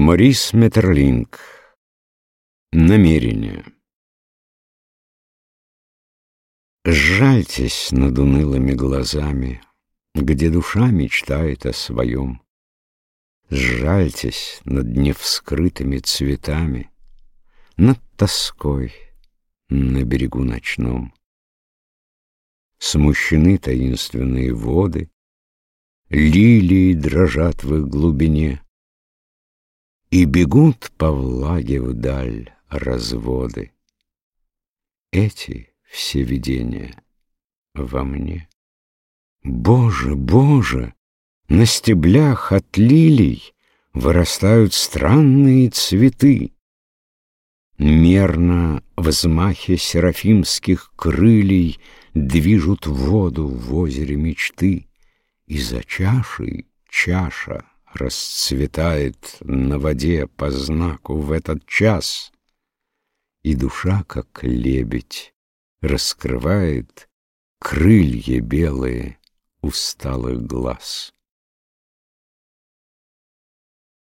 Морис Метерлинг. Намерение. Жальтесь над унылыми глазами, Где душа мечтает о своем. Сжальтесь над невскрытыми цветами, Над тоской на берегу ночном. Смущены таинственные воды, Лилии дрожат в их глубине, И бегут по влаге вдаль разводы. Эти все видения во мне. Боже, Боже, на стеблях от лилий Вырастают странные цветы. Мерно взмахе серафимских крылей Движут воду в озере мечты, И за чашей чаша расцветает на воде по знаку в этот час, И душа, как лебедь, раскрывает крылья белые усталых глаз.